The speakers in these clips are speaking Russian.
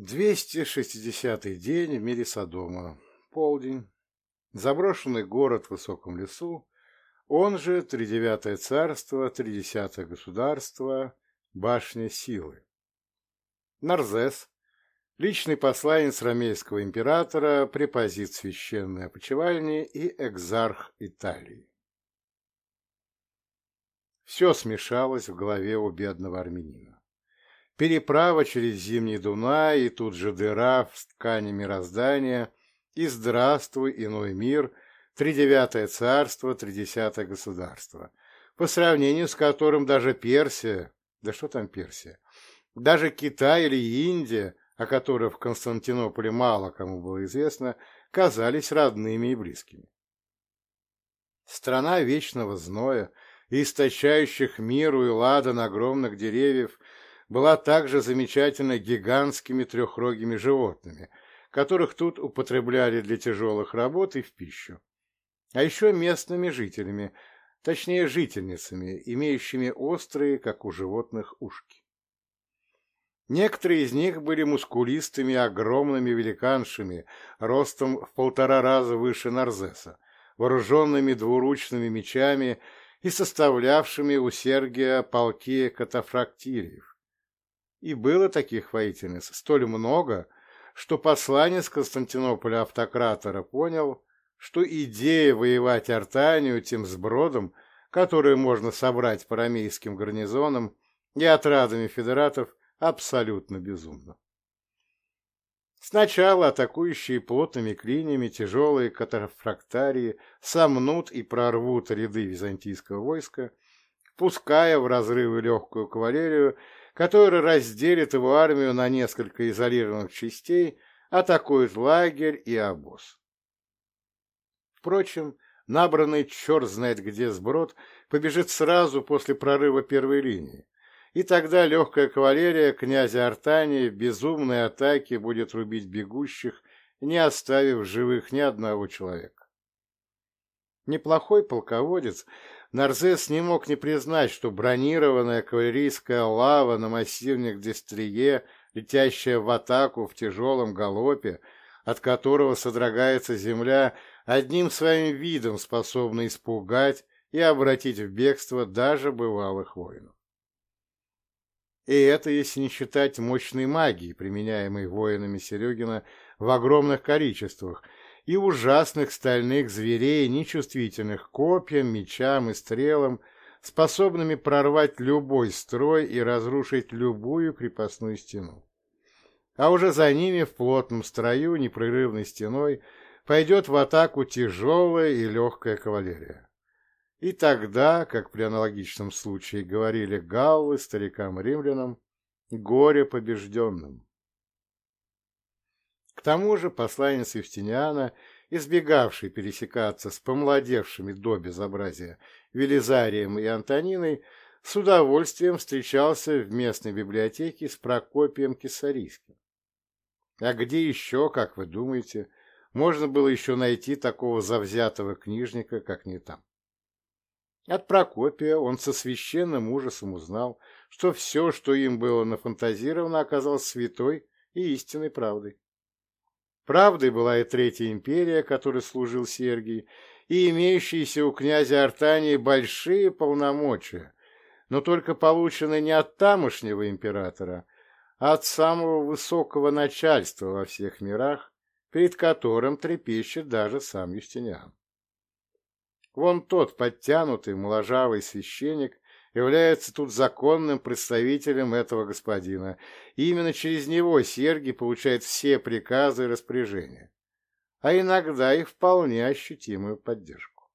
260-й день в мире Содома. Полдень. Заброшенный город в высоком лесу, он же Тридевятое царство, Тридесятое государство, Башня силы. Нарзес, личный посланец ромейского императора, препозит священной опочивальни и экзарх Италии. Все смешалось в голове у бедного армянина. Переправа через Зимний Дунай и тут же дыра в ткани мироздания, и здравствуй, иной мир, тридевятое царство, тридесятое государство, по сравнению с которым даже Персия, да что там Персия, даже Китай или Индия, о которых в Константинополе мало кому было известно, казались родными и близкими. Страна вечного зноя, источающих миру и ладан огромных деревьев – была также замечательна гигантскими трехрогими животными, которых тут употребляли для тяжелых работ и в пищу, а еще местными жителями, точнее жительницами, имеющими острые, как у животных, ушки. Некоторые из них были мускулистыми огромными великаншами, ростом в полтора раза выше Нарзеса, вооруженными двуручными мечами и составлявшими у Сергия полки катафрактириев. И было таких воительниц столь много, что посланец Константинополя автократора понял, что идея воевать Артанию тем сбродом, которую можно собрать по рамейским гарнизонам и отрадами федератов, абсолютно безумна. Сначала атакующие плотными клиньями тяжелые катафрактарии сомнут и прорвут ряды византийского войска, пуская в разрывы легкую кавалерию который разделит его армию на несколько изолированных частей, атакует лагерь и обоз. Впрочем, набранный черт знает где сброд побежит сразу после прорыва первой линии, и тогда легкая кавалерия князя Артании в безумной атаке будет рубить бегущих, не оставив живых ни одного человека. Неплохой полководец Нарзес не мог не признать, что бронированная кавалерийская лава на массивных дистрие, летящая в атаку в тяжелом галопе, от которого содрогается земля, одним своим видом способна испугать и обратить в бегство даже бывалых воинов. И это если не считать мощной магии, применяемой воинами Серегина в огромных количествах, и ужасных стальных зверей, нечувствительных копьям, мечам и стрелам, способными прорвать любой строй и разрушить любую крепостную стену. А уже за ними в плотном строю, непрерывной стеной, пойдет в атаку тяжелая и легкая кавалерия. И тогда, как при аналогичном случае говорили галлы старикам-римлянам, горе побежденным. К тому же посланец Евстиниана, избегавший пересекаться с помладевшими до безобразия Велизарием и Антониной, с удовольствием встречался в местной библиотеке с Прокопием Кесарийским. А где еще, как вы думаете, можно было еще найти такого завзятого книжника, как не там? От Прокопия он со священным ужасом узнал, что все, что им было нафантазировано, оказалось святой и истинной правдой. Правдой была и Третья империя, которой служил Сергий, и имеющиеся у князя Артании большие полномочия, но только полученные не от тамошнего императора, а от самого высокого начальства во всех мирах, перед которым трепещет даже сам Юстиниан. Вон тот подтянутый моложавый священник является тут законным представителем этого господина, и именно через него Сергий получает все приказы и распоряжения, а иногда и вполне ощутимую поддержку.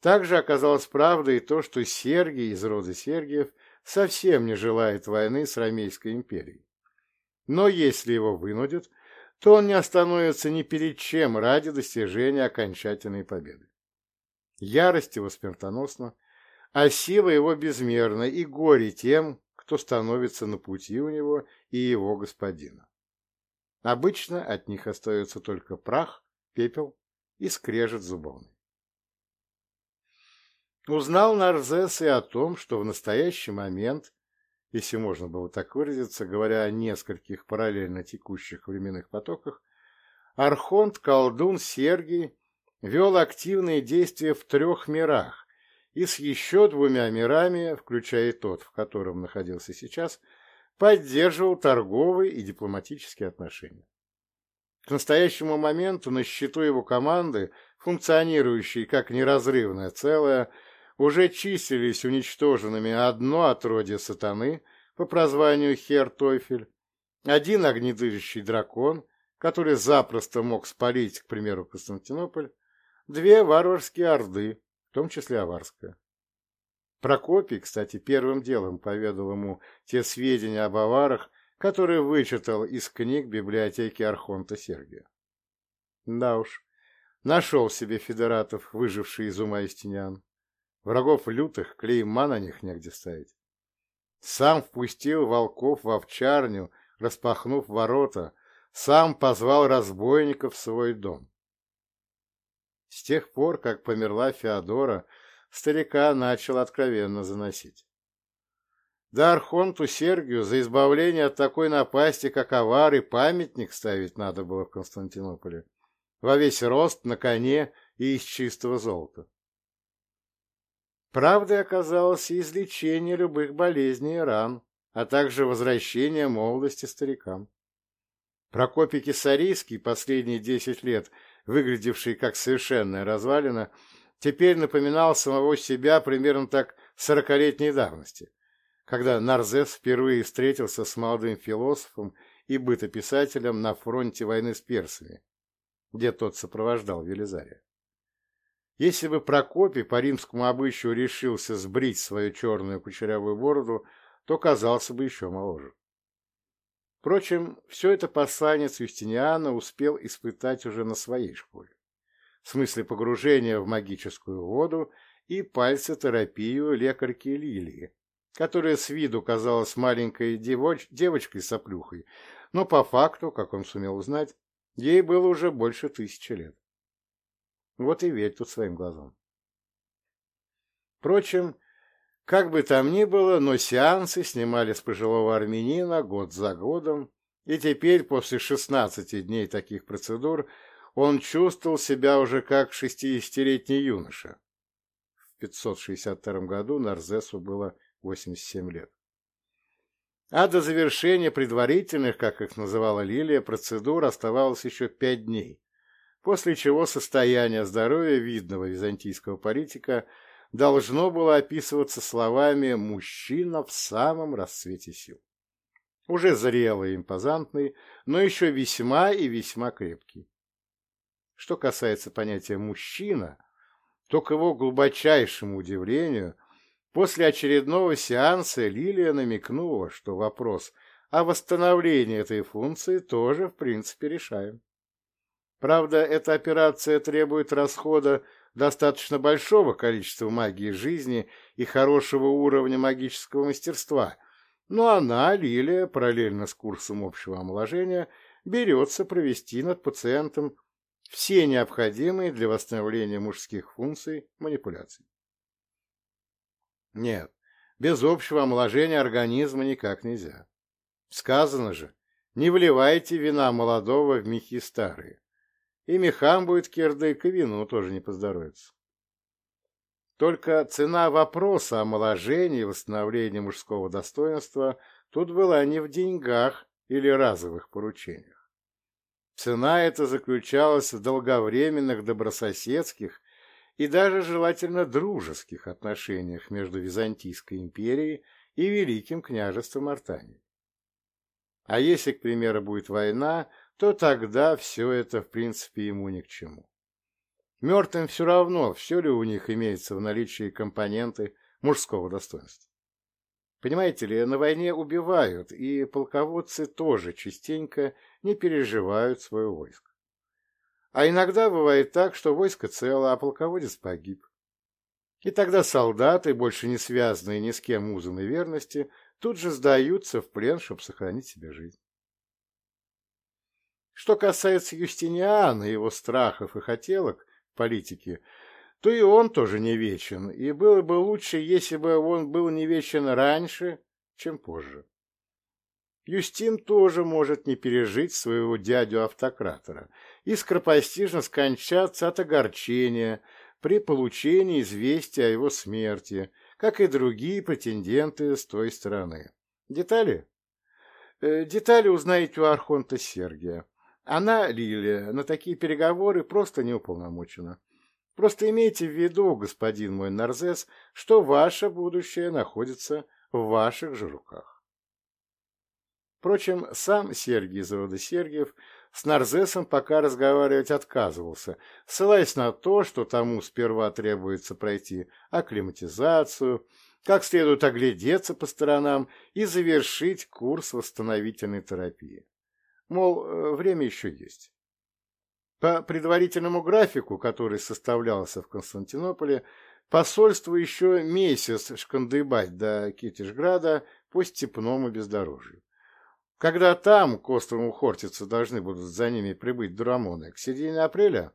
Также оказалось правдой и то, что Сергий из рода Сергиев совсем не желает войны с Ромейской империей. Но если его вынудят, то он не остановится ни перед чем ради достижения окончательной победы. Ярость его смертоносна, а сила его безмерна, и горе тем, кто становится на пути у него и его господина. Обычно от них остается только прах, пепел и скрежет зубовный. Узнал Нарзес и о том, что в настоящий момент если можно было так выразиться, говоря о нескольких параллельно текущих временных потоках, Архонт, колдун Сергий вел активные действия в трех мирах и с еще двумя мирами, включая тот, в котором находился сейчас, поддерживал торговые и дипломатические отношения. К настоящему моменту на счету его команды, функционирующей как неразрывное целое, уже числились уничтоженными одно отродье сатаны по прозванию Хер-Тойфель, один огнедышащий дракон, который запросто мог спалить, к примеру, Константинополь, две варварские орды, в том числе аварская. Прокопий, кстати, первым делом поведал ему те сведения об аварах, которые вычитал из книг библиотеки Архонта Сергия. Да уж, нашел себе федератов, выживший из ума истинян. Врагов лютых клейма на них негде ставить. Сам впустил волков в овчарню, распахнув ворота, сам позвал разбойников в свой дом. С тех пор, как померла Феодора, старика начал откровенно заносить. Да Архонту Сергию за избавление от такой напасти, как авары, памятник ставить надо было в Константинополе, во весь рост, на коне и из чистого золота. Правдой оказалось и излечение любых болезней и ран, а также возвращение молодости старикам. Прокопий Кисарийский, последние десять лет выглядевший как совершенная развалина, теперь напоминал самого себя примерно так сорокалетней давности, когда Нарзес впервые встретился с молодым философом и бытописателем на фронте войны с персами, где тот сопровождал Велизария. Если бы Прокопий по римскому обычаю решился сбрить свою черную кучерявую бороду, то казался бы еще моложе. Впрочем, все это посланец Юстиниана успел испытать уже на своей школе. В смысле погружения в магическую воду и пальцетерапию лекарки Лилии, которая с виду казалась маленькой девоч девочкой-соплюхой, но по факту, как он сумел узнать, ей было уже больше тысячи лет. Вот и верь тут своим глазам. Впрочем, как бы там ни было, но сеансы снимали с пожилого армянина год за годом, и теперь, после 16 дней таких процедур, он чувствовал себя уже как шестидесятилетний юноша. В 562 году Нарзесу было 87 лет. А до завершения предварительных, как их называла Лилия, процедур оставалось еще пять дней, после чего состояние здоровья видного византийского политика должно было описываться словами «мужчина в самом расцвете сил». Уже зрелый и импозантный, но еще весьма и весьма крепкий. Что касается понятия «мужчина», то к его глубочайшему удивлению, после очередного сеанса Лилия намекнула, что вопрос о восстановлении этой функции тоже в принципе решаем. Правда, эта операция требует расхода достаточно большого количества магии жизни и хорошего уровня магического мастерства, но она, Лилия, параллельно с курсом общего омоложения, берется провести над пациентом все необходимые для восстановления мужских функций манипуляции. Нет, без общего омоложения организма никак нельзя. Сказано же, не вливайте вина молодого в мехи старые. И мехам будет кирдык, и вину тоже не поздоровится. Только цена вопроса о омоложении и восстановлении мужского достоинства тут была не в деньгах или разовых поручениях. Цена эта заключалась в долговременных добрососедских и даже желательно дружеских отношениях между Византийской империей и Великим княжеством Артании. А если, к примеру, будет война, то тогда все это, в принципе, ему ни к чему. Мертвым все равно, все ли у них имеется в наличии компоненты мужского достоинства. Понимаете ли, на войне убивают, и полководцы тоже частенько не переживают свое войско. А иногда бывает так, что войско цело, а полководец погиб. И тогда солдаты, больше не связанные ни с кем узами верности, тут же сдаются в плен, чтобы сохранить себе жизнь. Что касается Юстиниана и его страхов и хотелок в политике, то и он тоже не вечен, и было бы лучше, если бы он был не вечен раньше, чем позже. Юстин тоже может не пережить своего дядю-автократора и скоропостижно скончаться от огорчения при получении известия о его смерти, как и другие претенденты с той стороны. Детали? Э, детали узнаете у Архонта Сергия. Она, Лилия, на такие переговоры просто не уполномочена. Просто имейте в виду, господин мой Нарзес, что ваше будущее находится в ваших же руках. Впрочем, сам Сергий из рода Сергиев с Нарзесом пока разговаривать отказывался, ссылаясь на то, что тому сперва требуется пройти акклиматизацию, как следует оглядеться по сторонам и завершить курс восстановительной терапии. Мол, э, время еще есть. По предварительному графику, который составлялся в Константинополе, посольству еще месяц шкандыбать до Китежграда по степному бездорожью. Когда там, к острову Хортица, должны будут за ними прибыть дурамоны, к середине апреля?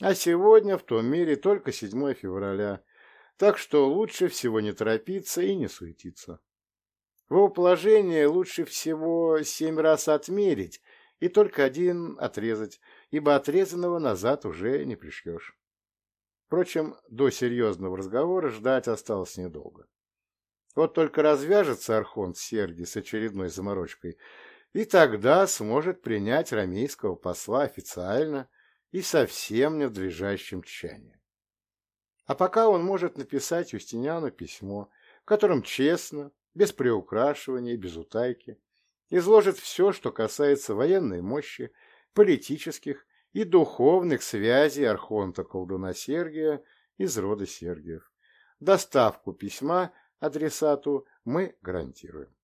А сегодня в том мире только 7 февраля, так что лучше всего не торопиться и не суетиться. Его положении лучше всего семь раз отмерить и только один отрезать, ибо отрезанного назад уже не пришлешь. Впрочем, до серьезного разговора ждать осталось недолго. Вот только развяжется Архонт Сергий с очередной заморочкой, и тогда сможет принять рамейского посла официально и совсем не в надлежащем тщании. А пока он может написать Юстиниану письмо, в котором честно, без приукрашивания без утайки, изложит все, что касается военной мощи, политических и духовных связей архонта-колдуна Сергия из рода Сергиев. Доставку письма адресату мы гарантируем.